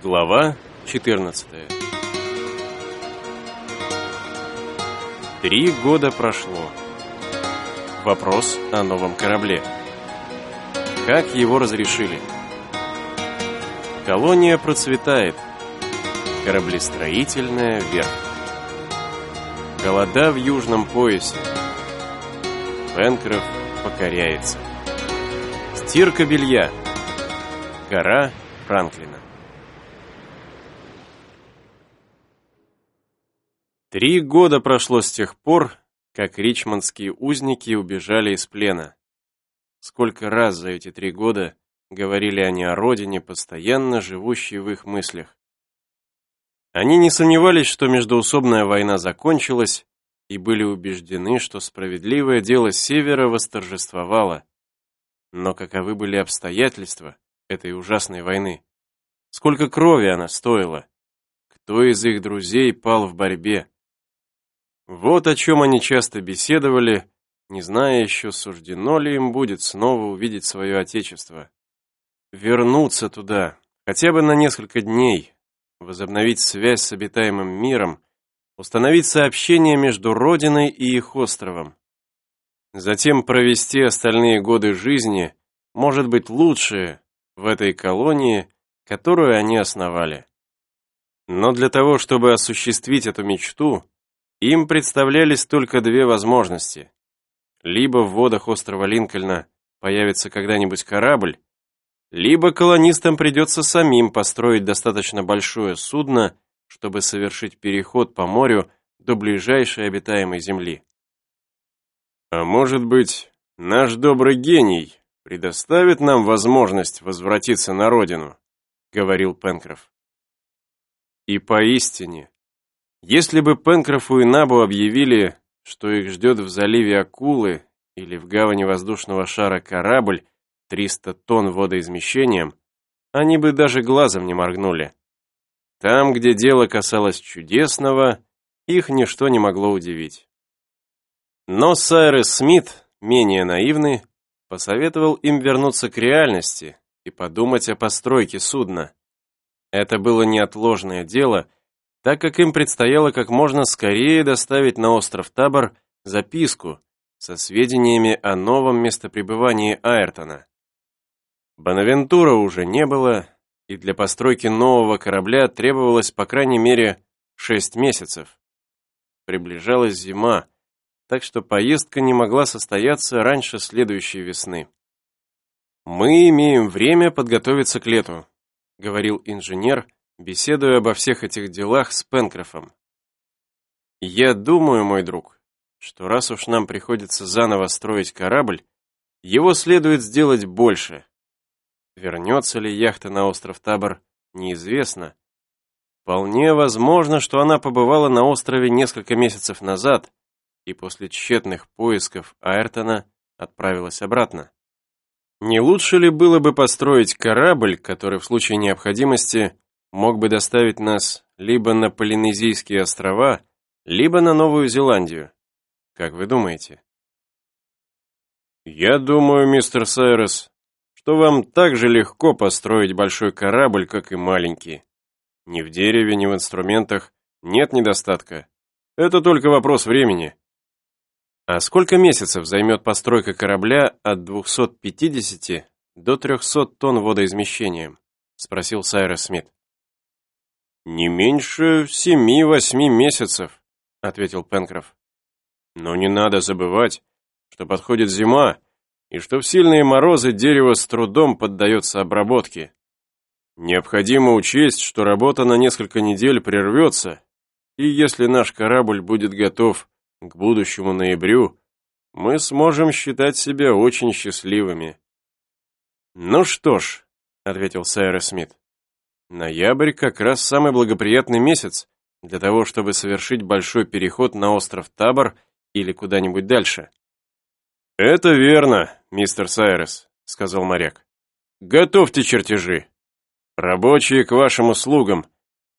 Глава 14 Три года прошло. Вопрос о новом корабле. Как его разрешили? Колония процветает. Кораблестроительная вверх. Голода в южном поясе. Пенкроф покоряется. Стирка белья. Гора Франклина. Три года прошло с тех пор, как ричмондские узники убежали из плена. Сколько раз за эти три года говорили они о родине, постоянно живущей в их мыслях. Они не сомневались, что междоусобная война закончилась, и были убеждены, что справедливое дело Севера восторжествовало. Но каковы были обстоятельства этой ужасной войны? Сколько крови она стоила? Кто из их друзей пал в борьбе? Вот о чем они часто беседовали, не зная еще, суждено ли им будет снова увидеть свое отечество. Вернуться туда, хотя бы на несколько дней, возобновить связь с обитаемым миром, установить сообщение между Родиной и их островом. Затем провести остальные годы жизни, может быть, лучшие, в этой колонии, которую они основали. Но для того, чтобы осуществить эту мечту, им представлялись только две возможности. Либо в водах острова Линкольна появится когда-нибудь корабль, либо колонистам придется самим построить достаточно большое судно, чтобы совершить переход по морю до ближайшей обитаемой земли. А может быть, наш добрый гений предоставит нам возможность возвратиться на родину, говорил Пенкроф. И поистине, если бы Пенкрофу и Набу объявили, что их ждет в заливе акулы или в гавани воздушного шара корабль 300 тонн водоизмещением, они бы даже глазом не моргнули. Там, где дело касалось чудесного, их ничто не могло удивить. Но Сайрес Смит, менее наивный, посоветовал им вернуться к реальности и подумать о постройке судна. Это было неотложное дело — так как им предстояло как можно скорее доставить на остров Табор записку со сведениями о новом местопребывании Айртона. Бонавентура уже не было, и для постройки нового корабля требовалось по крайней мере 6 месяцев. Приближалась зима, так что поездка не могла состояться раньше следующей весны. «Мы имеем время подготовиться к лету», — говорил инженер, — беседуя обо всех этих делах с Пенкрофом. «Я думаю, мой друг, что раз уж нам приходится заново строить корабль, его следует сделать больше. Вернется ли яхта на остров Табор, неизвестно. Вполне возможно, что она побывала на острове несколько месяцев назад и после тщетных поисков Айртона отправилась обратно. Не лучше ли было бы построить корабль, который в случае необходимости мог бы доставить нас либо на Полинезийские острова, либо на Новую Зеландию. Как вы думаете? Я думаю, мистер Сайрес, что вам так же легко построить большой корабль, как и маленький. Ни в дереве, ни в инструментах нет недостатка. Это только вопрос времени. А сколько месяцев займет постройка корабля от 250 до 300 тонн водоизмещением? Спросил Сайрес Смит. «Не меньше семи-восьми месяцев», — ответил Пенкроф. «Но не надо забывать, что подходит зима, и что в сильные морозы дерево с трудом поддается обработке. Необходимо учесть, что работа на несколько недель прервется, и если наш корабль будет готов к будущему ноябрю, мы сможем считать себя очень счастливыми». «Ну что ж», — ответил Сайрес Смит, Ноябрь как раз самый благоприятный месяц для того, чтобы совершить большой переход на остров Табор или куда-нибудь дальше. «Это верно, мистер Сайрес», — сказал моряк. «Готовьте чертежи. Рабочие к вашим услугам,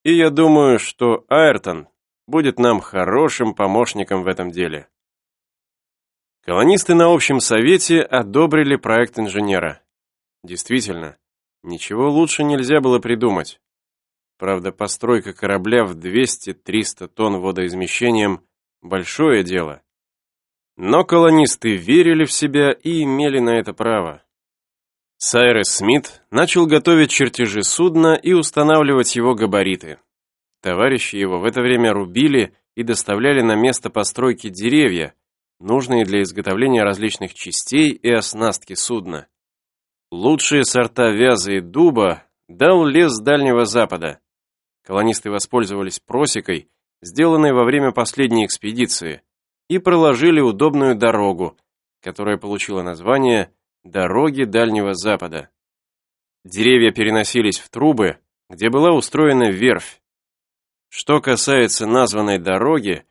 и я думаю, что Айртон будет нам хорошим помощником в этом деле». Колонисты на общем совете одобрили проект инженера. Действительно, Ничего лучше нельзя было придумать. Правда, постройка корабля в 200-300 тонн водоизмещением – большое дело. Но колонисты верили в себя и имели на это право. Сайрес Смит начал готовить чертежи судна и устанавливать его габариты. Товарищи его в это время рубили и доставляли на место постройки деревья, нужные для изготовления различных частей и оснастки судна. Лучшие сорта вяза и дуба дал лес Дальнего Запада. Колонисты воспользовались просекой, сделанной во время последней экспедиции, и проложили удобную дорогу, которая получила название «Дороги Дальнего Запада». Деревья переносились в трубы, где была устроена верфь. Что касается названной дороги,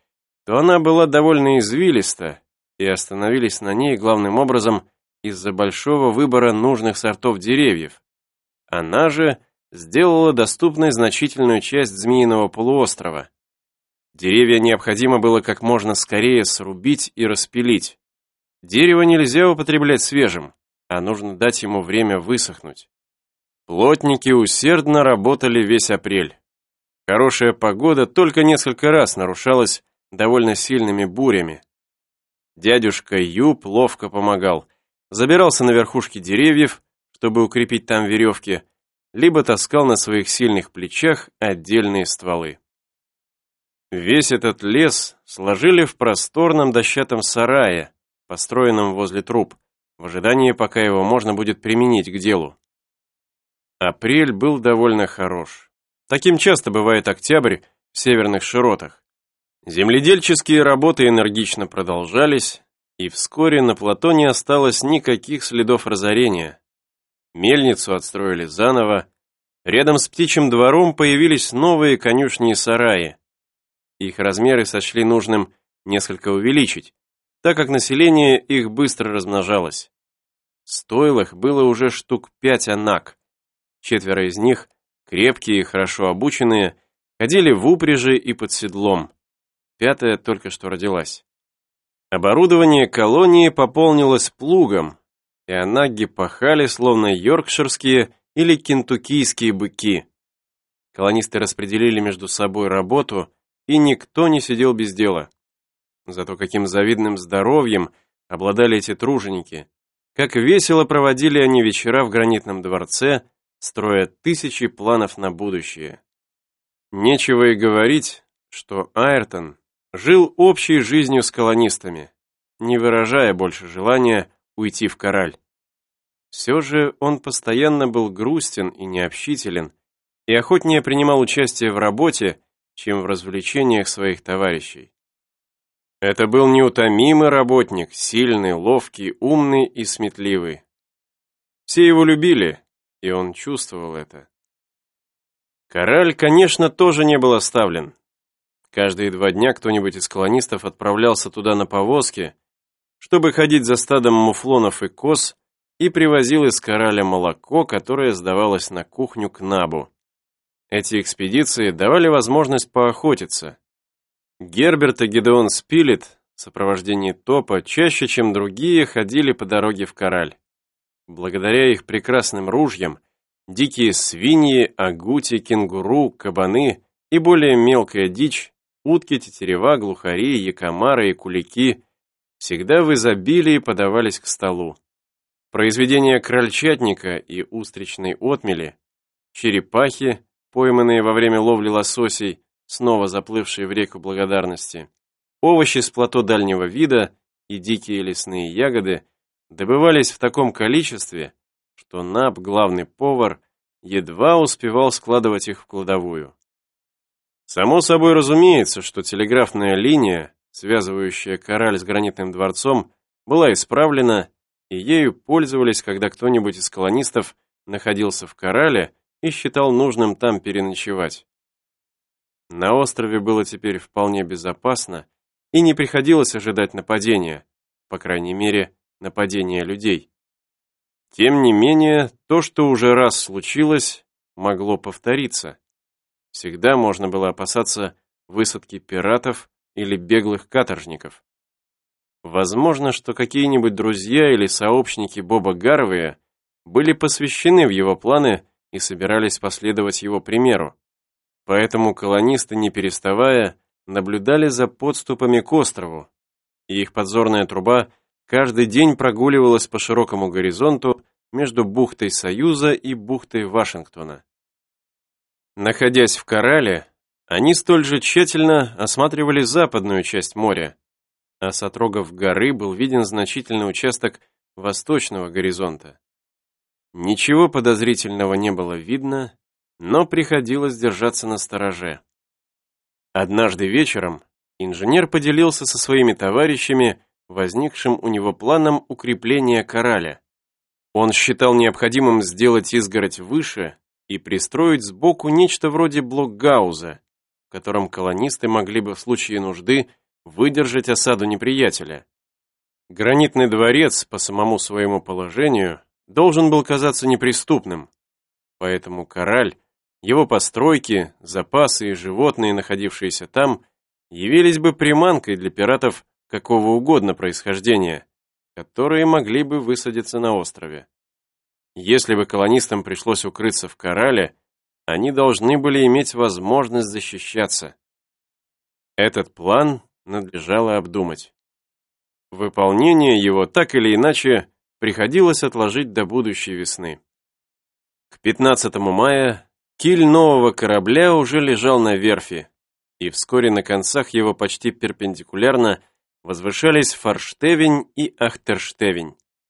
то она была довольно извилиста, и остановились на ней главным образом из-за большого выбора нужных сортов деревьев. Она же сделала доступной значительную часть Змеиного полуострова. Деревья необходимо было как можно скорее срубить и распилить. Дерево нельзя употреблять свежим, а нужно дать ему время высохнуть. Плотники усердно работали весь апрель. Хорошая погода только несколько раз нарушалась довольно сильными бурями. Дядюшка Юб ловко помогал, забирался на верхушки деревьев, чтобы укрепить там веревки, либо таскал на своих сильных плечах отдельные стволы. Весь этот лес сложили в просторном дощатом сарае, построенном возле труб, в ожидании, пока его можно будет применить к делу. Апрель был довольно хорош. Таким часто бывает октябрь в северных широтах. Земледельческие работы энергично продолжались, и вскоре на плато не осталось никаких следов разорения. Мельницу отстроили заново, рядом с птичьим двором появились новые конюшни и сараи, их размеры сочли нужным несколько увеличить, так как население их быстро размножалось. Стойлах было уже штук пять анак. Четверо из них, крепкие и хорошо обученные, ходили в упряжи и под седлом. Пятая только что родилась. Оборудование колонии пополнилось плугом, и анаги пахали, словно йоркширские или кентуккийские быки. Колонисты распределили между собой работу, и никто не сидел без дела. Зато каким завидным здоровьем обладали эти труженики, как весело проводили они вечера в гранитном дворце, строя тысячи планов на будущее. Нечего и говорить, что Айртон жил общей жизнью с колонистами, не выражая больше желания уйти в кораль. Все же он постоянно был грустен и необщителен, и охотнее принимал участие в работе, чем в развлечениях своих товарищей. Это был неутомимый работник, сильный, ловкий, умный и сметливый. Все его любили, и он чувствовал это. Кораль, конечно, тоже не был оставлен. Каждые два дня кто-нибудь из колонистов отправлялся туда на повозке, чтобы ходить за стадом муфлонов и коз, и привозил из кораля молоко, которое сдавалось на кухню к Набу. Эти экспедиции давали возможность поохотиться. Герберт и Гедеон Спилет в сопровождении Топа чаще, чем другие, ходили по дороге в Кораль. Благодаря их прекрасным ружьям, дикие свиньи, агути, кенгуру, кабаны и более мелкая дичь, утки, тетерева, глухари, якомары и кулики всегда в изобилии подавались к столу. Произведения крольчатника и устричной отмели, черепахи, пойманные во время ловли лососей, снова заплывшие в реку благодарности, овощи с плато дальнего вида и дикие лесные ягоды добывались в таком количестве, что Наб, главный повар, едва успевал складывать их в кладовую. Само собой разумеется, что телеграфная линия, связывающая Кораль с гранитным дворцом, была исправлена, и ею пользовались, когда кто-нибудь из колонистов находился в Корале и считал нужным там переночевать. На острове было теперь вполне безопасно, и не приходилось ожидать нападения, по крайней мере, нападения людей. Тем не менее, то, что уже раз случилось, могло повториться. Всегда можно было опасаться высадки пиратов или беглых каторжников. Возможно, что какие-нибудь друзья или сообщники Боба Гарвея были посвящены в его планы и собирались последовать его примеру. Поэтому колонисты, не переставая, наблюдали за подступами к острову, и их подзорная труба каждый день прогуливалась по широкому горизонту между бухтой Союза и бухтой Вашингтона. Находясь в Корале, они столь же тщательно осматривали западную часть моря, а с отрогов горы был виден значительный участок восточного горизонта. Ничего подозрительного не было видно, но приходилось держаться на стороже. Однажды вечером инженер поделился со своими товарищами возникшим у него планом укрепления кораля. Он считал необходимым сделать изгородь выше и пристроить сбоку нечто вроде блокгауза, в котором колонисты могли бы в случае нужды выдержать осаду неприятеля. Гранитный дворец по самому своему положению должен был казаться неприступным, поэтому кораль, его постройки, запасы и животные, находившиеся там, явились бы приманкой для пиратов какого угодно происхождения, которые могли бы высадиться на острове. Если бы колонистам пришлось укрыться в корале, они должны были иметь возможность защищаться. Этот план надлежало обдумать. Выполнение его так или иначе приходилось отложить до будущей весны. К 15 мая киль нового корабля уже лежал на верфи, и вскоре на концах его почти перпендикулярно возвышались Форштевень и Ахтерштевень.